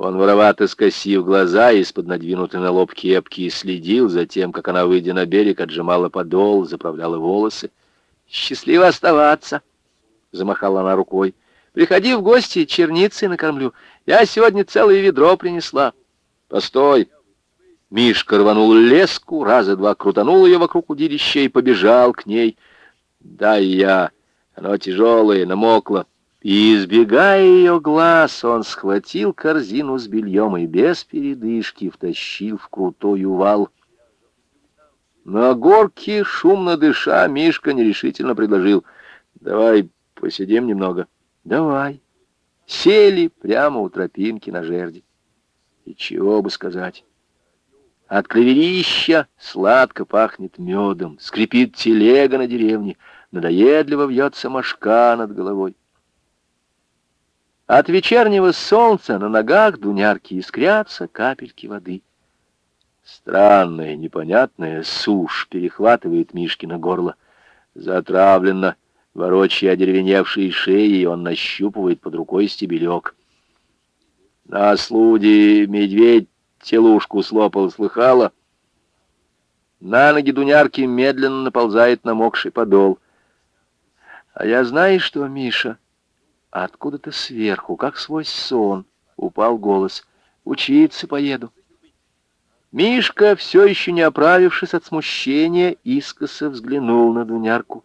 Он, воровато скосив глаза из-под надвинутой на лоб кепки, и следил за тем, как она, выйдя на берег, отжимала подол, заправляла волосы. «Счастливо оставаться!» — замахала она рукой. «Приходи в гости, черницы накормлю. Я сегодня целое ведро принесла». «Постой!» Мишка рванул леску, раза два крутанул ее вокруг удилища и побежал к ней. «Дай я!» Оно тяжелое, намокло. И, избегая ее глаз, он схватил корзину с бельем и без передышки втащил в крутой увал. На горке, шумно дыша, Мишка нерешительно предложил. «Давай посидим немного». «Давай». Сели прямо у тропинки на жерди. И чего бы сказать. От клеверища сладко пахнет медом, скрипит телега на деревне, надоедливо вьется мошка над головой. От вечернего солнца на ногах Дунярки искрятся капельки воды. Странная, непонятная сушь перехватывает Мишкина горло. Затравленно, ворочая одеревеневшие шеи, он нащупывает под рукой стебелек. На слуде медведь телушку слопал, слыхала? На ноги Дунярки медленно наползает намокший подол. А я знаешь что, Миша? — откуда-то сверху, как свой сон, упал голос. «Учиться поеду». Мишка, все еще не оправившись от смущения, искоса взглянул на Дунярку.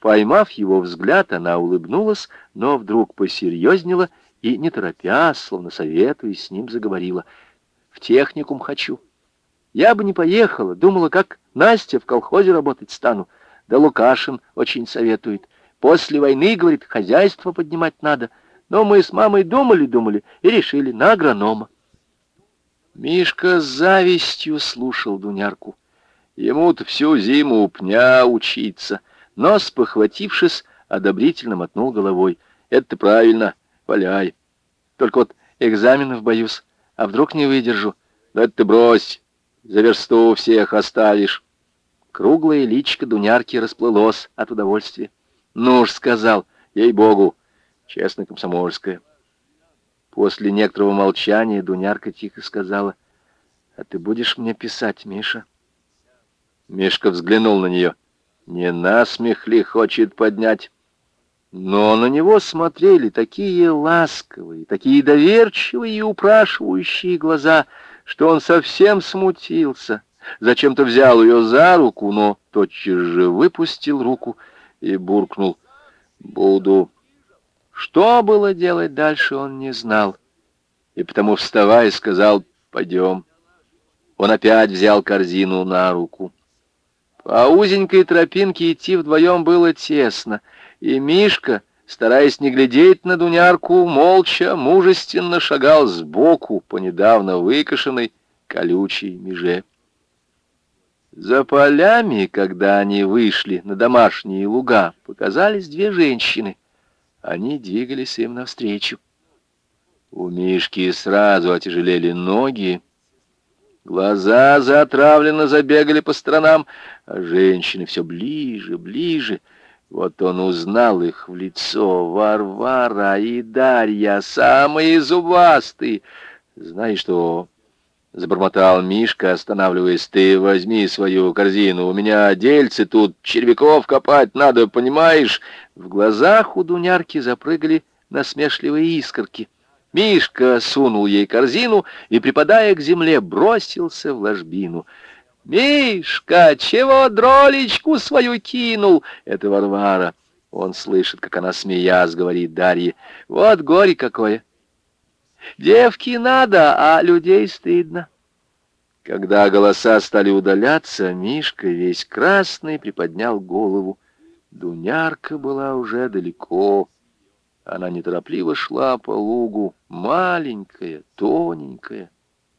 Поймав его взгляд, она улыбнулась, но вдруг посерьезнела и, не торопясь, словно советуясь, с ним заговорила. «В техникум хочу. Я бы не поехала, думала, как Настя в колхозе работать стану. Да Лукашин очень советует. После войны, говорит, хозяйство поднимать надо. Но мы с мамой думали-думали и решили на агронома. Мишка с завистью слушал Дунярку. Ему-то всю зиму у пня учиться. Но, спохватившись, одобрительно мотнул головой. Это правильно, валяй. Только вот экзаменов боюсь, а вдруг не выдержу. Да ты брось, за версту всех оставишь. Круглое личико Дунярки расплылось от удовольствия. Ну уж сказал, ей-богу, честно комсомольская. После некоторого молчания Дунярка тихо сказала, «А ты будешь мне писать, Миша?» Мишка взглянул на нее. «Не насмех ли хочет поднять?» Но на него смотрели такие ласковые, такие доверчивые и упрашивающие глаза, что он совсем смутился. Зачем-то взял ее за руку, но тотчас же выпустил руку и буркнул «Буду». Что было делать дальше, он не знал, и потому, вставая, сказал «Пойдем». Он опять взял корзину на руку. По узенькой тропинке идти вдвоем было тесно, и Мишка, стараясь не глядеть на Дунярку, молча, мужественно шагал сбоку по недавно выкошенной колючей меже. За полями, когда они вышли на домашние луга, показались две женщины. Они двигались им навстречу. У Мишки сразу отяжелели ноги, глаза затравленно забегали по сторонам, а женщины все ближе, ближе. Вот он узнал их в лицо. Варвара и Дарья, самые зубастые. Знаешь что, Забормотал Мишка, останавливаясь. «Ты возьми свою корзину. У меня дельцы тут, червяков копать надо, понимаешь?» В глазах у Дунярки запрыгали насмешливые искорки. Мишка сунул ей корзину и, припадая к земле, бросился в ложбину. «Мишка, чего дролечку свою кинул?» Это Варвара. Он слышит, как она, смеясь, говорит Дарье. «Вот горе какое!» Девки надо, а людей стыдно. Когда голоса стали удаляться, Мишка весь красный приподнял голову. Дунярка была уже далеко. Она неторопливо шла по лугу, маленькая, тоненькая,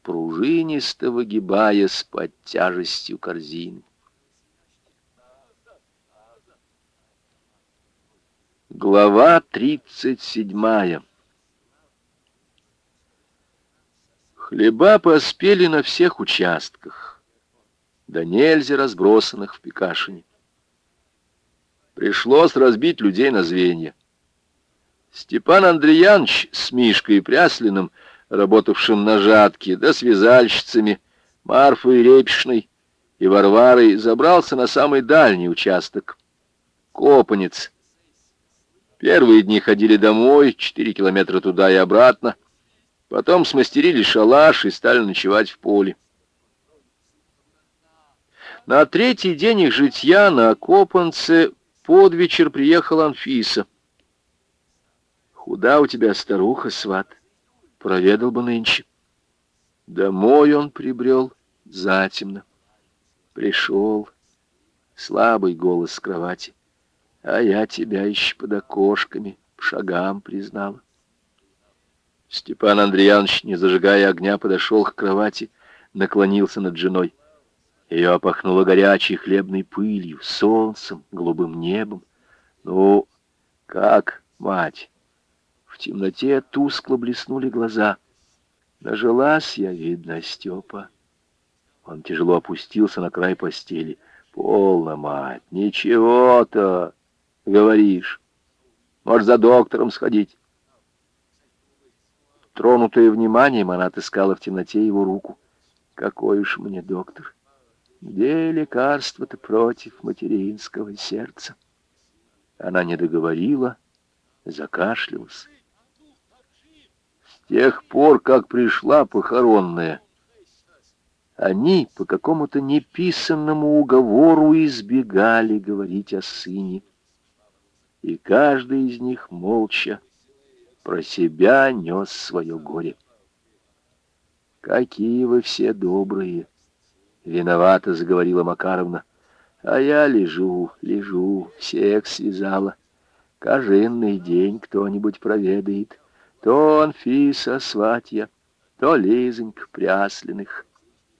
пружинисто выгибаясь под тяжестью корзины. Глава тридцать седьмая Хлеба поспели на всех участках, да нельзя разбросанных в Пекашине. Пришлось разбить людей на звенья. Степан Андреянович с Мишкой и Пряслиным работавшим на жатке, да с Марфой Репишной и Варварой, забрался на самый дальний участок. Копанец. Первые дни ходили домой, четыре километра туда и обратно. Потом смастерили шалаш и стали ночевать в поле. На третий день их житья на Копанце под вечер приехала Анфиса. «Худа у тебя старуха, сват, проведал бы нынче». Домой он прибрел затемно. Пришел, слабый голос с кровати, а я тебя еще под окошками шагам признала. Степан Андреянович, не зажигая огня, подошел к кровати, наклонился над женой. Ее опахнуло горячей хлебной пылью, солнцем, голубым небом. Ну, как, мать? В темноте тускло блеснули глаза. Нажилась я, видно, Степа. Он тяжело опустился на край постели. Полно, мать, ничего-то, говоришь. Может, за доктором сходить? Тронутая вниманием, она отыскала в темноте его руку. Какой уж мне доктор! Где лекарство-то против материнского сердца? Она не договорила, закашлялась. С тех пор, как пришла похоронная, они по какому-то неписанному уговору избегали говорить о сыне. И каждый из них молча про себя нес свое горе. «Какие вы все добрые!» Виновато заговорила Макаровна. А я лежу, лежу, всех связала. Кожинный день кто-нибудь проведает. То Анфиса сватья, то Лизонька Пряслиных.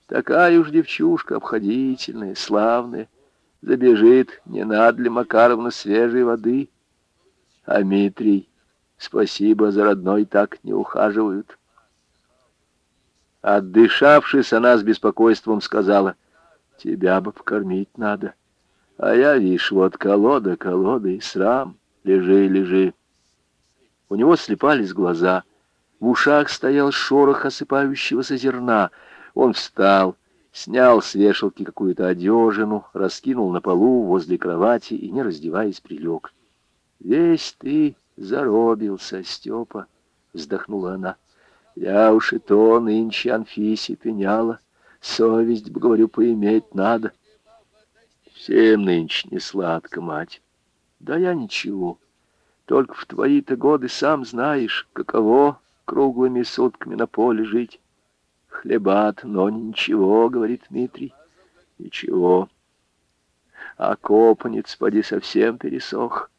Такая уж девчушка обходительная, славная. Забежит, не надо ли Макаровна свежей воды. А Митрий, спасибо за родной, так не ухаживают. Отдышавшись, она с беспокойством сказала, «Тебя бы покормить надо. А я, видишь, вот колода, колода и срам. Лежи, лежи». У него слепались глаза. В ушах стоял шорох осыпающегося зерна. Он встал, снял с вешалки какую-то одежину, раскинул на полу возле кровати и, не раздеваясь, прилег. «Весь ты заробился, Степа», — вздохнула она. Я уж и то нынче Анфисе пеняла. Совесть, говорю, поиметь надо. Всем нынче не сладко, мать. Да я ничего. Только в твои-то годы сам знаешь, каково круглыми сутками на поле жить. Хлебат, но ничего, говорит Дмитрий. Ничего. А копанец, поди, совсем пересох.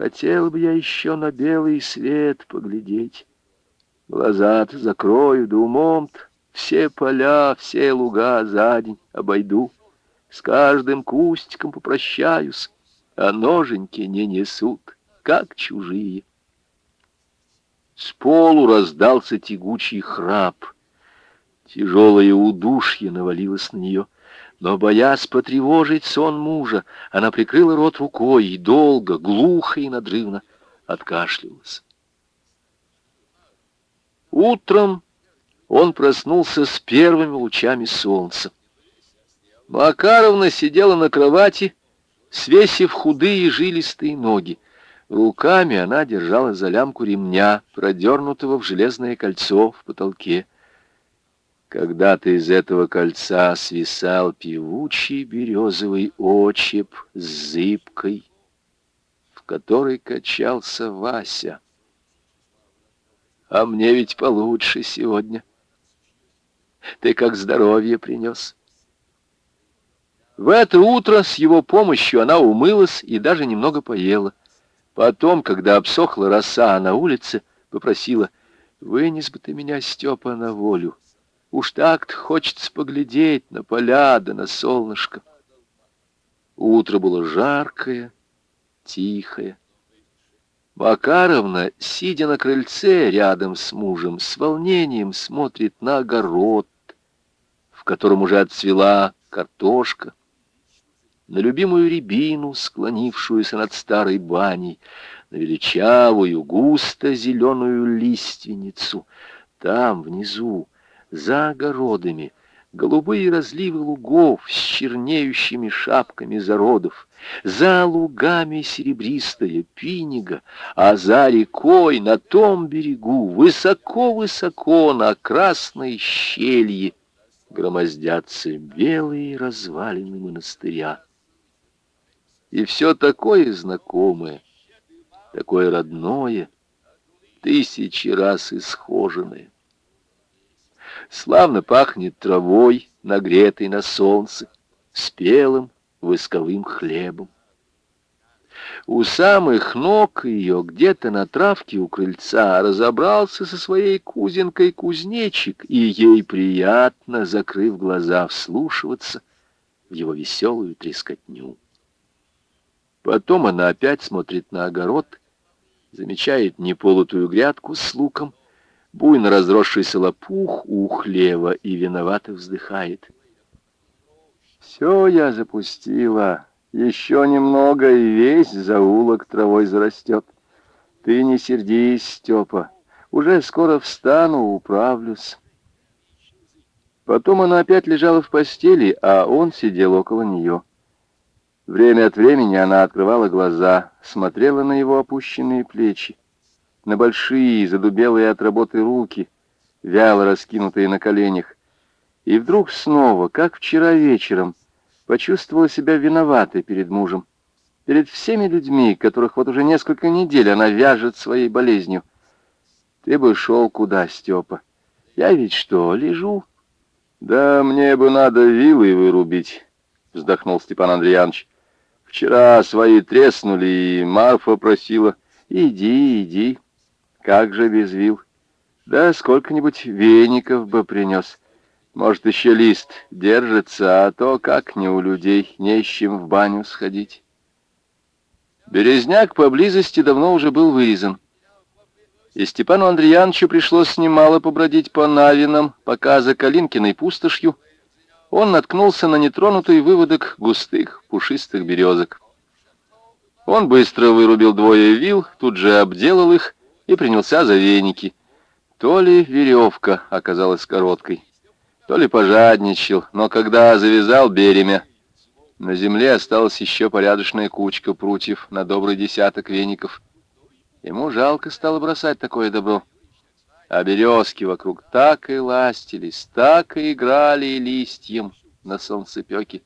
Хотел бы я еще на белый свет поглядеть. Глаза-то закрою, да умом-то все поля, все луга за день обойду. С каждым кустиком попрощаюсь, а ноженьки не несут, как чужие. С полу раздался тягучий храп. Тяжелое удушье навалилось на нее, но, боясь потревожить сон мужа, она прикрыла рот рукой и долго, глухо и надрывно откашлялась. Утром он проснулся с первыми лучами солнца. Макаровна сидела на кровати, свесив худые жилистые ноги. Руками она держала за лямку ремня, продернутого в железное кольцо в потолке. Когда-то из этого кольца свисал певучий березовый очеп с зыбкой, в которой качался Вася. А мне ведь получше сегодня. Ты как здоровье принес. В это утро с его помощью она умылась и даже немного поела. Потом, когда обсохла роса на улице, попросила, «Вынес бы ты меня, Степа, на волю. Уж так-то хочется поглядеть на поля да на солнышко». Утро было жаркое, тихое. Макаровна, сидя на крыльце рядом с мужем, с волнением смотрит на огород, в котором уже отцвела картошка, на любимую рябину, склонившуюся над старой баней, на величавую, густо зеленую лиственницу, Там, внизу, за огородами, голубые разливы лугов с чернеющими шапками зародов, за лугами серебристая пинига, а за рекой на том берегу, высоко-высоко на красной щелье, громоздятся белые развалины монастыря. И все такое знакомое, такое родное, тысячи раз исхоженное. Славно пахнет травой, нагретой на солнце, спелым восковым хлебом. У самых ног ее, где-то на травке у крыльца, разобрался со своей кузинкой кузнечик, и ей приятно, закрыв глаза, вслушиваться в его веселую трескотню. Потом она опять смотрит на огород, замечает неполутую грядку с луком, буйно разросшийся лопух у хлева и виновато вздыхает. «Все я запустила, еще немного, и весь заулок травой зарастет. Ты не сердись, Степа, уже скоро встану, управлюсь». Потом она опять лежала в постели, а он сидел около нее. Время от времени она открывала глаза, смотрела на его опущенные плечи на большие, задубелые от работы руки, вяло раскинутые на коленях, и вдруг снова, как вчера вечером, почувствовала себя виноватой перед мужем, перед всеми людьми, которых вот уже несколько недель она вяжет своей болезнью. Ты бы шел куда, Степа? Я ведь что, лежу? Да мне бы надо вилы вырубить, вздохнул Степан Андреянович. Вчера свои треснули, и Марфа просила. Иди, иди, как же без вил? Да сколько-нибудь веников бы принес. Может, еще лист держится, а то как не у людей, не с чем в баню сходить. Березняк поблизости давно уже был вырезан. И Степану Андреяновичу пришлось немало побродить по Навинам, пока за Калинкиной пустошью он наткнулся на нетронутый выводок густых пушистых березок. Он быстро вырубил двое вил, тут же обделал их и принялся за веники. То ли веревка оказалась короткой, то ли пожадничал, но когда завязал беремя, на земле осталась еще порядочная кучка прутьев на добрый десяток веников. Ему жалко стало бросать такое добро. А березки вокруг так и ластились, так и играли листьем на солнцепеке.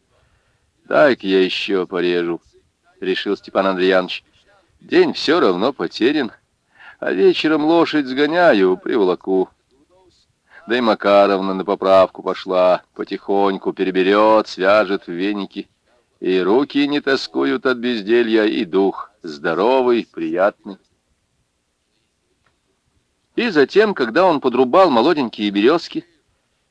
«Дай-ка я еще порежу», — решил Степан Андреянович. «День все равно потерян» а вечером лошадь сгоняю, приволоку. Да и Макаровна на поправку пошла, потихоньку переберет, свяжет в веники. И руки не тоскуют от безделья, и дух здоровый, приятный. И затем, когда он подрубал молоденькие березки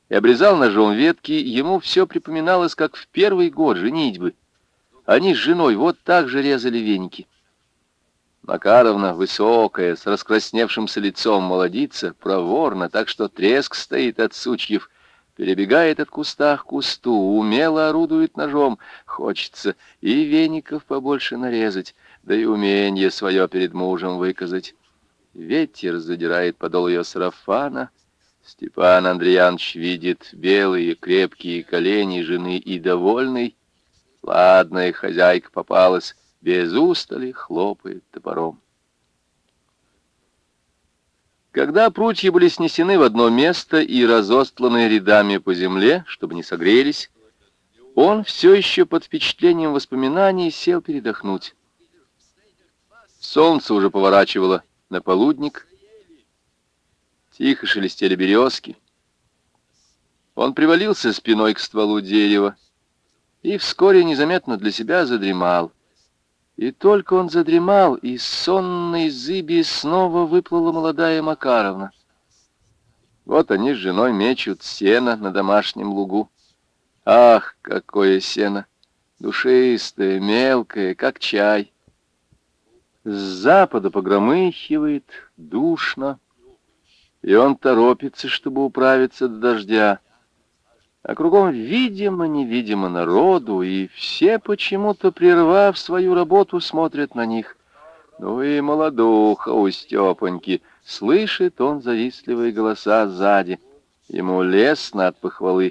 и обрезал ножом ветки, ему все припоминалось, как в первый год женитьбы. Они с женой вот так же резали веники. Макаровна, высокая, с раскрасневшимся лицом молодица, проворно, так что треск стоит от сучьев, перебегает от куста к кусту, умело орудует ножом. Хочется и веников побольше нарезать, да и умение свое перед мужем выказать. Ветер задирает подол ее сарафана. Степан Андреянович видит белые крепкие колени жены и довольный. Ладная хозяйка попалась, без устали хлопает топором. Когда прутья были снесены в одно место и разостланы рядами по земле, чтобы не согрелись, он все еще под впечатлением воспоминаний сел передохнуть. Солнце уже поворачивало на полудник, тихо шелестели березки. Он привалился спиной к стволу дерева и вскоре незаметно для себя задремал. И только он задремал, из сонной зыби снова выплыла молодая Макаровна. Вот они с женой мечут сено на домашнем лугу. Ах, какое сено! Душистое, мелкое, как чай. С запада погромыхивает, душно, и он торопится, чтобы управиться до дождя. А кругом видимо-невидимо народу, и все почему-то, прервав свою работу, смотрят на них. Ну и молодуха у Степоньки, Слышит он завистливые голоса сзади. Ему лестно от похвалы